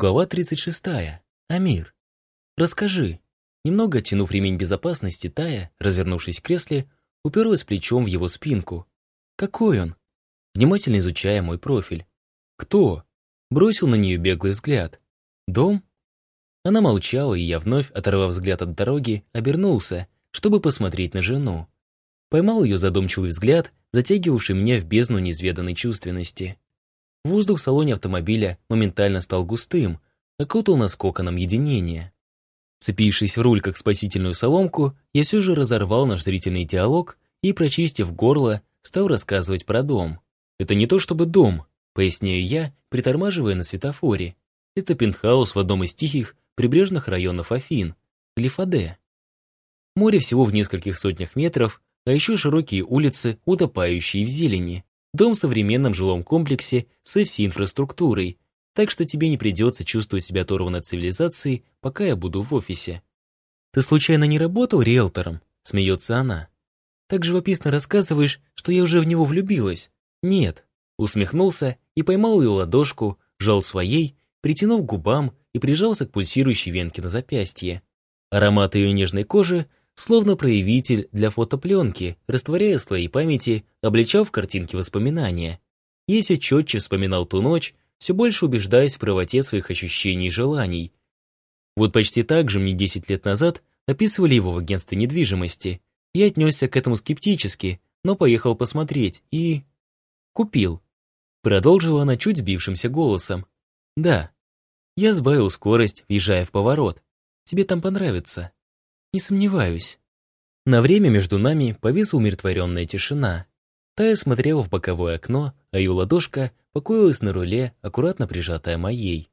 Глава 36. Амир. Расскажи. Немного оттянув ремень безопасности, Тая, развернувшись в кресле, уперлась плечом в его спинку. Какой он? Внимательно изучая мой профиль. Кто? Бросил на нее беглый взгляд. Дом? Она молчала, и я вновь, оторвав взгляд от дороги, обернулся, чтобы посмотреть на жену. Поймал ее задумчивый взгляд, затягивавший меня в бездну неизведанной чувственности. Воздух в салоне автомобиля моментально стал густым, окутал нас коконом единения. Цепившись в руль как спасительную соломку, я все же разорвал наш зрительный диалог и, прочистив горло, стал рассказывать про дом. «Это не то чтобы дом», — поясняю я, притормаживая на светофоре. «Это пентхаус в одном из тихих прибрежных районов Афин, Глифаде. Море всего в нескольких сотнях метров, а еще широкие улицы, утопающие в зелени. Дом в современном жилом комплексе со всей инфраструктурой, так что тебе не придется чувствовать себя оторван от цивилизации, пока я буду в офисе. «Ты случайно не работал риэлтором?» — смеется она. «Так живописно рассказываешь, что я уже в него влюбилась». «Нет», — усмехнулся и поймал ее ладошку, жал своей, притянув к губам и прижался к пульсирующей венке на запястье. Аромат ее нежной кожи словно проявитель для фотопленки, растворяя слои памяти, обличал в картинке воспоминания. Я все четче вспоминал ту ночь, все больше убеждаясь в правоте своих ощущений и желаний. Вот почти так же мне 10 лет назад описывали его в агентстве недвижимости. Я отнесся к этому скептически, но поехал посмотреть и... Купил. Продолжила она чуть сбившимся голосом. Да. Я сбавил скорость, въезжая в поворот. Тебе там понравится. Не сомневаюсь. На время между нами повисла умиротворенная тишина. Тая смотрела в боковое окно, а ее ладошка покоилась на руле, аккуратно прижатая моей.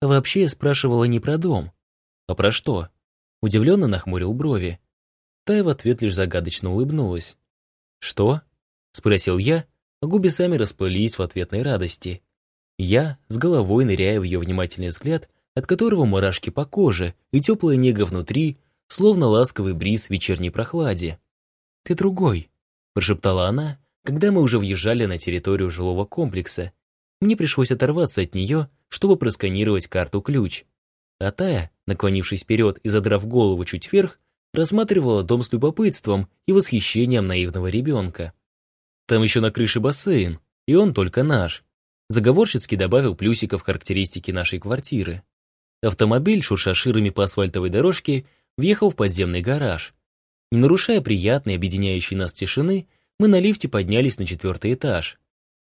А вообще я спрашивала не про дом. А про что? Удивленно нахмурил брови. Тая в ответ лишь загадочно улыбнулась. «Что?» — спросил я, а губы сами расплылись в ответной радости. Я, с головой ныряя в ее внимательный взгляд, от которого мурашки по коже и теплая нега внутри, словно ласковый бриз в вечерней прохладе. «Ты другой», — прошептала она, когда мы уже въезжали на территорию жилого комплекса. Мне пришлось оторваться от нее, чтобы просканировать карту-ключ. А Тая, наклонившись вперед и задрав голову чуть вверх, рассматривала дом с любопытством и восхищением наивного ребенка. Там еще на крыше бассейн, и он только наш. Заговорщицки добавил плюсиков характеристики нашей квартиры. Автомобиль, шурша ширами по асфальтовой дорожке, въехал в подземный гараж. Не нарушая приятной, объединяющей нас тишины, мы на лифте поднялись на четвертый этаж.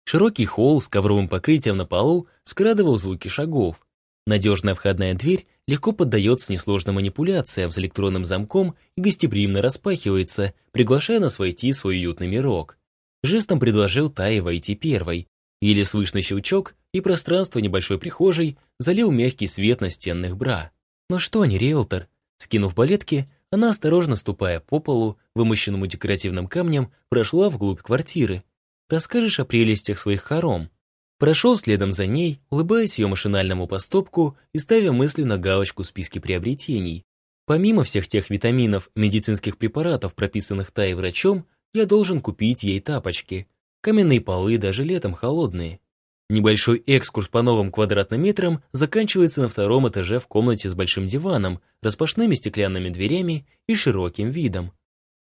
Широкий холл с ковровым покрытием на полу скрадывал звуки шагов. Надежная входная дверь легко поддается несложным манипуляциям с электронным замком и гостеприимно распахивается, приглашая нас войти в свой уютный мирок. Жестом предложил Тае войти первой. Еле слышный щелчок, и пространство небольшой прихожей залил мягкий свет настенных бра. «Ну что, не риэлтор?» Скинув балетки, она, осторожно ступая по полу, вымощенному декоративным камнем, прошла вглубь квартиры. «Расскажешь о прелестях своих хором?» Прошел следом за ней, улыбаясь ее машинальному поступку и ставя мысленно галочку в списке приобретений. Помимо всех тех витаминов, медицинских препаратов, прописанных Тай врачом, я должен купить ей тапочки. Каменные полы даже летом холодные. Небольшой экскурс по новым квадратным метрам заканчивается на втором этаже в комнате с большим диваном, распашными стеклянными дверями и широким видом.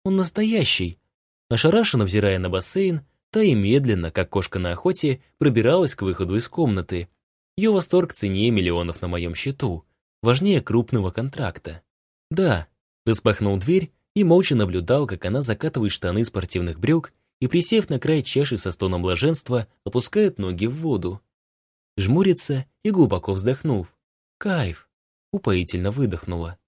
Он настоящий. Ошарашенно взирая на бассейн, та и медленно, как кошка на охоте, пробиралась к выходу из комнаты. Ее восторг ценнее миллионов на моем счету. Важнее крупного контракта. Да, распахнул дверь и молча наблюдал, как она закатывает штаны спортивных брюк и, присев на край чаши со стоном блаженства, опускает ноги в воду. Жмурится и, глубоко вздохнув, «Кайф!» упоительно выдохнула.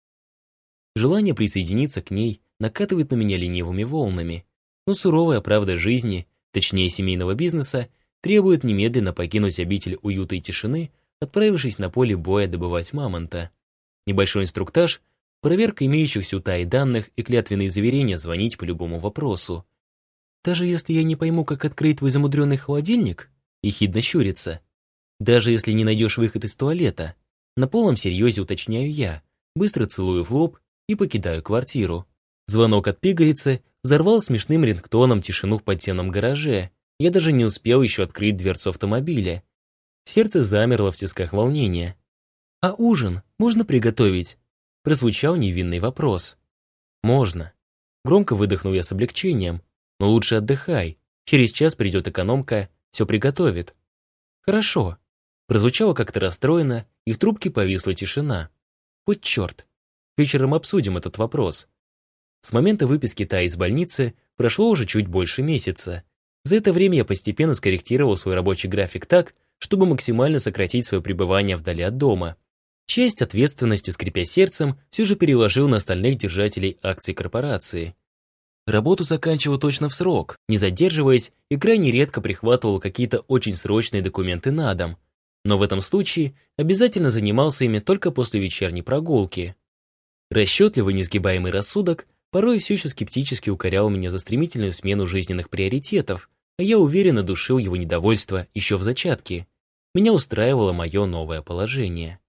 Желание присоединиться к ней накатывает на меня ленивыми волнами, но суровая правда жизни, точнее семейного бизнеса, требует немедленно покинуть обитель уюта и тишины, отправившись на поле боя добывать мамонта. Небольшой инструктаж, проверка имеющихся у Таи данных и клятвенные заверения звонить по любому вопросу. Даже если я не пойму, как открыть твой замудренный холодильник, ехидно щурится. Даже если не найдешь выход из туалета, на полном серьезе уточняю я, быстро целую в лоб и покидаю квартиру. Звонок от пигалицы взорвал смешным рингтоном тишину в подземном гараже. Я даже не успел еще открыть дверцу автомобиля. Сердце замерло в тисках волнения. «А ужин можно приготовить?» Прозвучал невинный вопрос. «Можно». Громко выдохнул я с облегчением. «Но лучше отдыхай. Через час придет экономка, все приготовит». «Хорошо». Прозвучало как-то расстроено, и в трубке повисла тишина. «Хоть черт. Вечером обсудим этот вопрос». С момента выписки Таи из больницы прошло уже чуть больше месяца. За это время я постепенно скорректировал свой рабочий график так, чтобы максимально сократить свое пребывание вдали от дома. Часть ответственности, скрипя сердцем, все же переложил на остальных держателей акций корпорации. Работу заканчивал точно в срок, не задерживаясь и крайне редко прихватывал какие-то очень срочные документы на дом. Но в этом случае обязательно занимался ими только после вечерней прогулки. Расчетливый несгибаемый рассудок порой все еще скептически укорял меня за стремительную смену жизненных приоритетов, а я уверенно душил его недовольство еще в зачатке. Меня устраивало мое новое положение.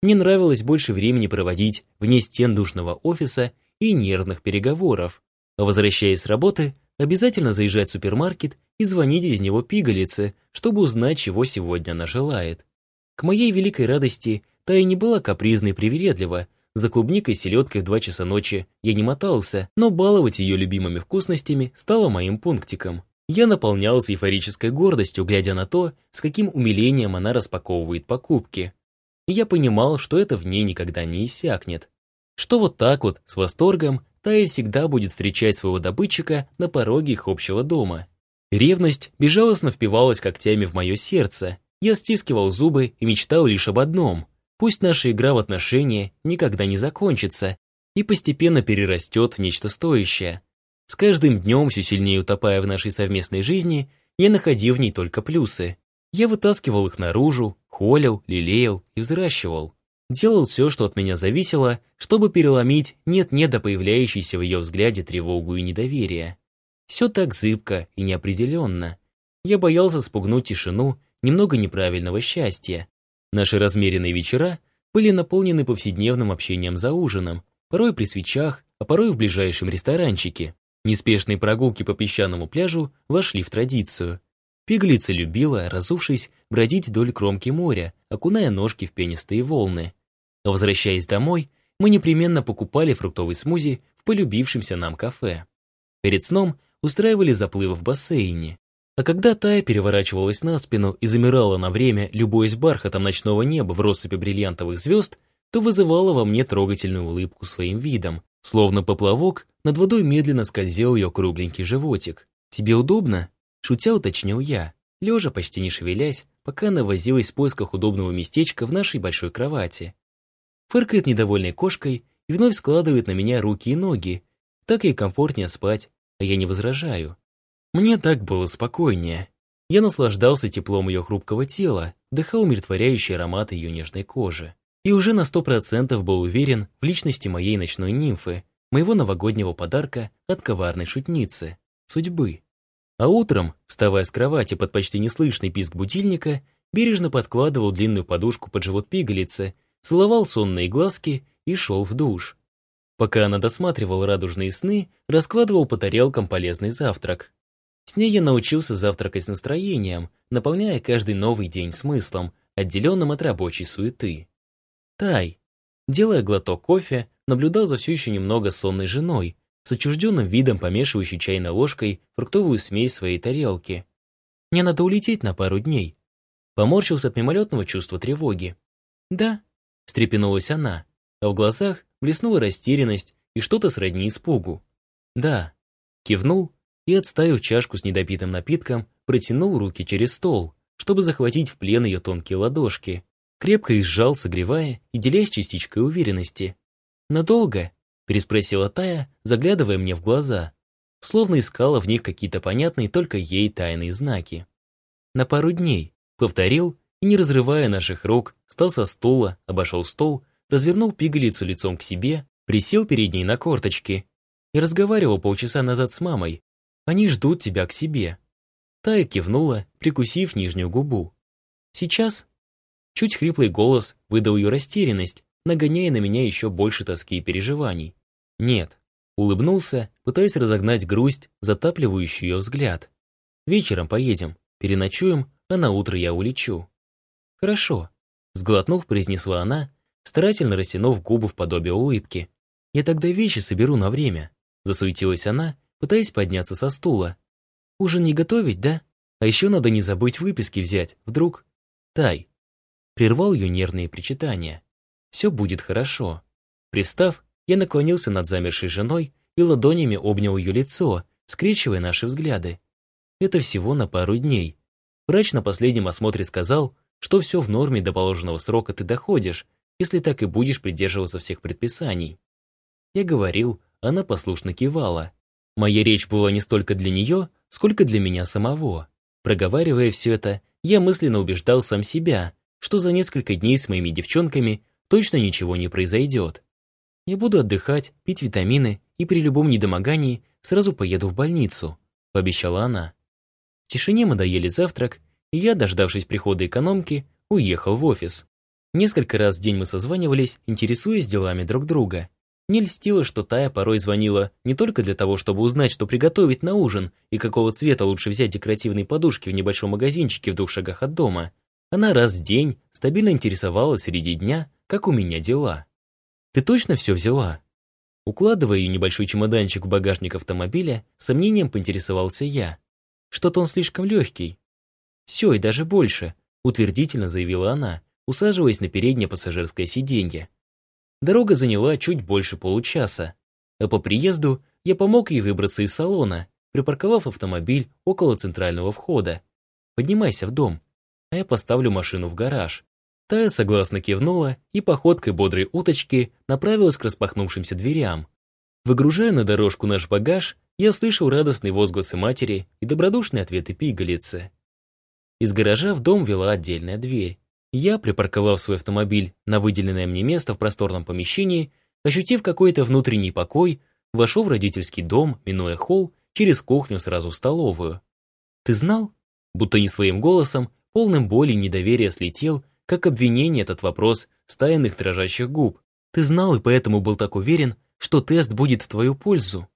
Мне нравилось больше времени проводить вне стен душного офиса и нервных переговоров. Возвращаясь с работы, обязательно заезжать в супермаркет и звонить из него пигалице, чтобы узнать, чего сегодня она желает. К моей великой радости, та и не была капризной и привередлива. За клубникой и селедкой в два часа ночи я не мотался, но баловать ее любимыми вкусностями стало моим пунктиком. Я наполнялся эйфорической гордостью, глядя на то, с каким умилением она распаковывает покупки я понимал, что это в ней никогда не иссякнет. Что вот так вот, с восторгом, Тая всегда будет встречать своего добытчика на пороге их общего дома. Ревность безжалостно впивалась когтями в мое сердце. Я стискивал зубы и мечтал лишь об одном. Пусть наша игра в отношения никогда не закончится и постепенно перерастет в нечто стоящее. С каждым днем, все сильнее утопая в нашей совместной жизни, я находил в ней только плюсы. Я вытаскивал их наружу, холил, лелеял и взращивал. Делал все, что от меня зависело, чтобы переломить нет-нет до появляющейся в ее взгляде тревогу и недоверие. Все так зыбко и неопределенно. Я боялся спугнуть тишину немного неправильного счастья. Наши размеренные вечера были наполнены повседневным общением за ужином, порой при свечах, а порой в ближайшем ресторанчике. Неспешные прогулки по песчаному пляжу вошли в традицию – Пиглица любила, разувшись, бродить вдоль кромки моря, окуная ножки в пенистые волны. Возвращаясь домой, мы непременно покупали фруктовый смузи в полюбившемся нам кафе. Перед сном устраивали заплывы в бассейне. А когда Тая переворачивалась на спину и замирала на время, любуясь бархатом ночного неба в россыпи бриллиантовых звезд, то вызывала во мне трогательную улыбку своим видом. Словно поплавок, над водой медленно скользил ее кругленький животик. «Тебе удобно?» Шутя уточнил я, лежа почти не шевелясь, пока она возилась в поисках удобного местечка в нашей большой кровати. Фыркает недовольной кошкой и вновь складывает на меня руки и ноги. Так ей комфортнее спать, а я не возражаю. Мне так было спокойнее. Я наслаждался теплом ее хрупкого тела, вдыхал умиротворяющий аромат ее нежной кожи. И уже на сто процентов был уверен в личности моей ночной нимфы, моего новогоднего подарка от коварной шутницы, судьбы. А утром, вставая с кровати под почти неслышный писк будильника, бережно подкладывал длинную подушку под живот пигалицы, целовал сонные глазки и шел в душ. Пока она досматривала радужные сны, раскладывал по тарелкам полезный завтрак. С ней я научился завтракать с настроением, наполняя каждый новый день смыслом, отделенным от рабочей суеты. Тай, делая глоток кофе, наблюдал за все еще немного сонной женой, с отчужденным видом помешивающий чайной ложкой фруктовую смесь своей тарелки. «Мне надо улететь на пару дней». Поморщился от мимолетного чувства тревоги. «Да», — встрепенулась она, а в глазах блеснула растерянность и что-то сродни испугу. «Да», — кивнул и, отставив чашку с недопитым напитком, протянул руки через стол, чтобы захватить в плен ее тонкие ладошки. Крепко их сжал, согревая и делясь частичкой уверенности. «Надолго?» переспросила Тая, заглядывая мне в глаза, словно искала в них какие-то понятные только ей тайные знаки. На пару дней, повторил, и не разрывая наших рук, встал со стула, обошел стол, развернул пигалицу лицом к себе, присел перед ней на корточки и разговаривал полчаса назад с мамой. Они ждут тебя к себе. Тая кивнула, прикусив нижнюю губу. Сейчас? Чуть хриплый голос выдал ее растерянность, нагоняя на меня еще больше тоски и переживаний. Нет. Улыбнулся, пытаясь разогнать грусть, затапливающую ее взгляд. Вечером поедем, переночуем, а на утро я улечу. Хорошо. Сглотнув, произнесла она, старательно растянув губы в подобие улыбки. «Я тогда вещи соберу на время», — засуетилась она, пытаясь подняться со стула. «Ужин не готовить, да? А еще надо не забыть выписки взять, вдруг...» «Тай». Прервал ее нервные причитания. «Все будет хорошо». Привстав, я наклонился над замершей женой и ладонями обнял ее лицо, скрещивая наши взгляды. Это всего на пару дней. Врач на последнем осмотре сказал, что все в норме до положенного срока ты доходишь, если так и будешь придерживаться всех предписаний. Я говорил, она послушно кивала. Моя речь была не столько для нее, сколько для меня самого. Проговаривая все это, я мысленно убеждал сам себя, что за несколько дней с моими девчонками точно ничего не произойдет. Я буду отдыхать, пить витамины и при любом недомогании сразу поеду в больницу», — пообещала она. В тишине мы доели завтрак, я, дождавшись прихода экономки, уехал в офис. Несколько раз в день мы созванивались, интересуясь делами друг друга. Не льстило, что Тая порой звонила не только для того, чтобы узнать, что приготовить на ужин и какого цвета лучше взять декоративные подушки в небольшом магазинчике в двух шагах от дома. Она раз в день стабильно интересовалась среди дня, как у меня дела. «Ты точно все взяла?» Укладывая ее небольшой чемоданчик в багажник автомобиля, сомнением поинтересовался я. «Что-то он слишком легкий». «Все, и даже больше», — утвердительно заявила она, усаживаясь на переднее пассажирское сиденье. Дорога заняла чуть больше получаса, а по приезду я помог ей выбраться из салона, припарковав автомобиль около центрального входа. «Поднимайся в дом, а я поставлю машину в гараж. Тая согласно кивнула и походкой бодрой уточки направилась к распахнувшимся дверям. Выгружая на дорожку наш багаж, я слышал радостные возгласы матери и добродушные ответы пигалицы. Из гаража в дом вела отдельная дверь. Я, припарковав свой автомобиль на выделенное мне место в просторном помещении, ощутив какой-то внутренний покой, вошел в родительский дом, минуя холл, через кухню сразу в столовую. «Ты знал?» Будто не своим голосом, полным боли и недоверия слетел как обвинение этот вопрос с тайных дрожащих губ. Ты знал и поэтому был так уверен, что тест будет в твою пользу.